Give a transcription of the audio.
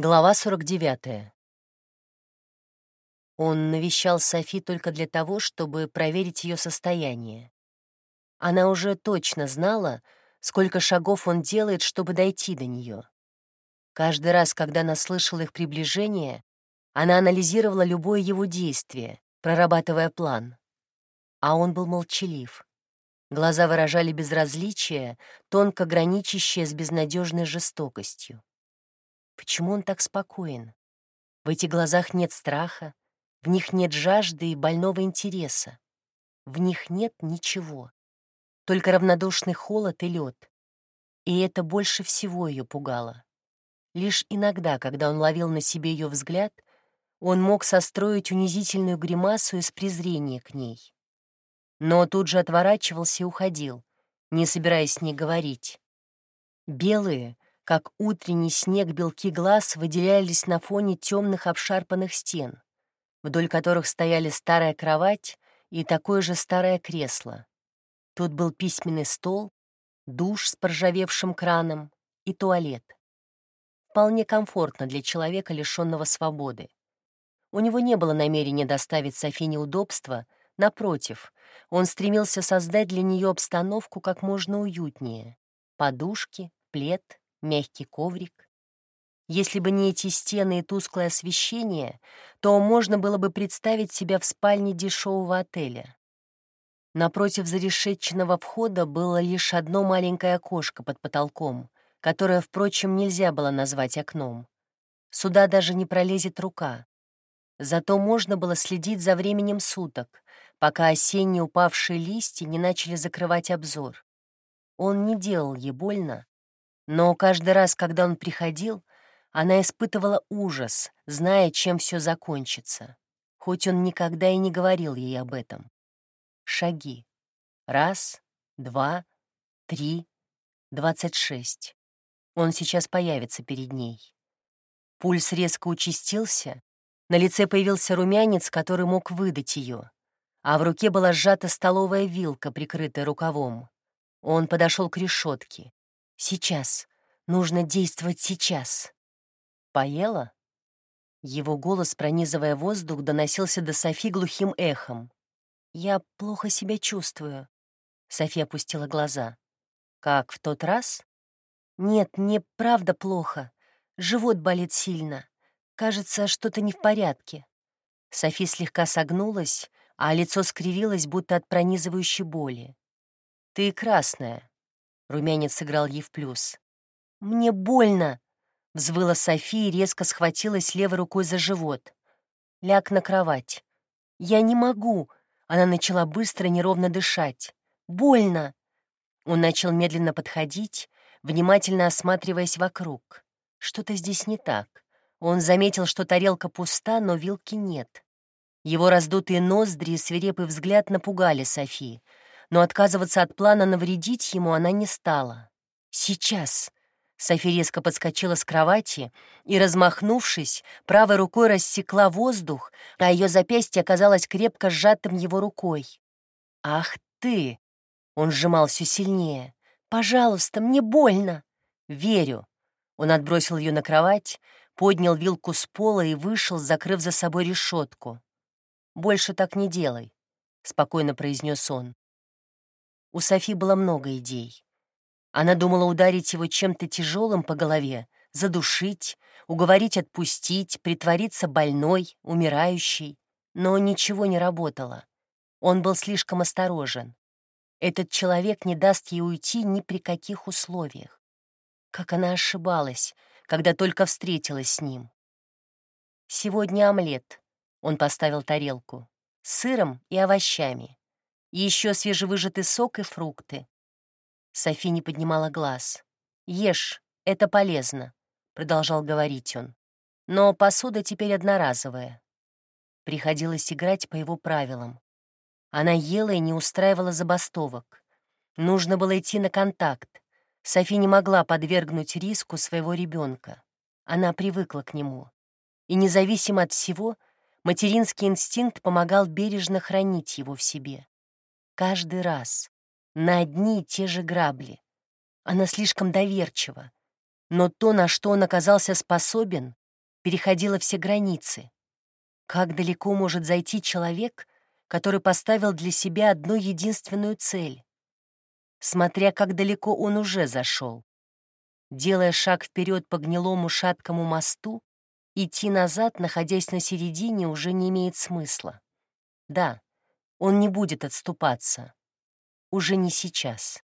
Глава 49. Он навещал Софи только для того, чтобы проверить ее состояние. Она уже точно знала, сколько шагов он делает, чтобы дойти до нее. Каждый раз, когда она слышала их приближение, она анализировала любое его действие, прорабатывая план. А он был молчалив. Глаза выражали безразличие, тонко граничащее с безнадежной жестокостью. Почему он так спокоен? В этих глазах нет страха, в них нет жажды и больного интереса. В них нет ничего. Только равнодушный холод и лед. И это больше всего ее пугало. Лишь иногда, когда он ловил на себе ее взгляд, он мог состроить унизительную гримасу из презрения к ней. Но тут же отворачивался и уходил, не собираясь с ней говорить. Белые, как утренний снег белки глаз выделялись на фоне темных обшарпанных стен, вдоль которых стояли старая кровать и такое же старое кресло. Тут был письменный стол, душ с поржавевшим краном и туалет. Вполне комфортно для человека, лишенного свободы. У него не было намерения доставить Софи неудобства, напротив, он стремился создать для нее обстановку как можно уютнее. Подушки, плед, мягкий коврик. Если бы не эти стены и тусклое освещение, то можно было бы представить себя в спальне дешевого отеля. Напротив зарешетченного входа было лишь одно маленькое окошко под потолком, которое, впрочем, нельзя было назвать окном. Сюда даже не пролезет рука. Зато можно было следить за временем суток, пока осенние упавшие листья не начали закрывать обзор. Он не делал ей больно, но каждый раз, когда он приходил, она испытывала ужас, зная, чем все закончится, хоть он никогда и не говорил ей об этом. Шаги. Раз, два, три, двадцать шесть. Он сейчас появится перед ней. Пульс резко участился, на лице появился румянец, который мог выдать ее, а в руке была сжата столовая вилка, прикрытая рукавом. Он подошел к решетке. Сейчас. Нужно действовать сейчас. Поела? Его голос, пронизывая воздух, доносился до Софи глухим эхом. «Я плохо себя чувствую». София опустила глаза. «Как в тот раз?» «Нет, мне правда плохо. Живот болит сильно. Кажется, что-то не в порядке». Софи слегка согнулась, а лицо скривилось, будто от пронизывающей боли. «Ты красная. Румянец сыграл ей в плюс. «Мне больно!» — взвыла София и резко схватилась левой рукой за живот. «Ляг на кровать». «Я не могу!» — она начала быстро, неровно дышать. «Больно!» Он начал медленно подходить, внимательно осматриваясь вокруг. Что-то здесь не так. Он заметил, что тарелка пуста, но вилки нет. Его раздутые ноздри и свирепый взгляд напугали Софи но отказываться от плана навредить ему она не стала. «Сейчас!» Софи резко подскочила с кровати и, размахнувшись, правой рукой рассекла воздух, а ее запястье оказалось крепко сжатым его рукой. «Ах ты!» Он сжимал все сильнее. «Пожалуйста, мне больно!» «Верю!» Он отбросил ее на кровать, поднял вилку с пола и вышел, закрыв за собой решетку. «Больше так не делай», — спокойно произнес он. У Софи было много идей. Она думала ударить его чем-то тяжелым по голове, задушить, уговорить отпустить, притвориться больной, умирающей. Но ничего не работало. Он был слишком осторожен. Этот человек не даст ей уйти ни при каких условиях. Как она ошибалась, когда только встретилась с ним. «Сегодня омлет», — он поставил тарелку, с сыром и овощами. Еще свежевыжатый сок и фрукты. Софи не поднимала глаз. «Ешь, это полезно», — продолжал говорить он. «Но посуда теперь одноразовая». Приходилось играть по его правилам. Она ела и не устраивала забастовок. Нужно было идти на контакт. Софи не могла подвергнуть риску своего ребенка. Она привыкла к нему. И независимо от всего, материнский инстинкт помогал бережно хранить его в себе. Каждый раз. На одни и те же грабли. Она слишком доверчива. Но то, на что он оказался способен, переходила все границы. Как далеко может зайти человек, который поставил для себя одну единственную цель? Смотря как далеко он уже зашел. Делая шаг вперед по гнилому шаткому мосту, идти назад, находясь на середине, уже не имеет смысла. Да, он не будет отступаться. Уже не сейчас.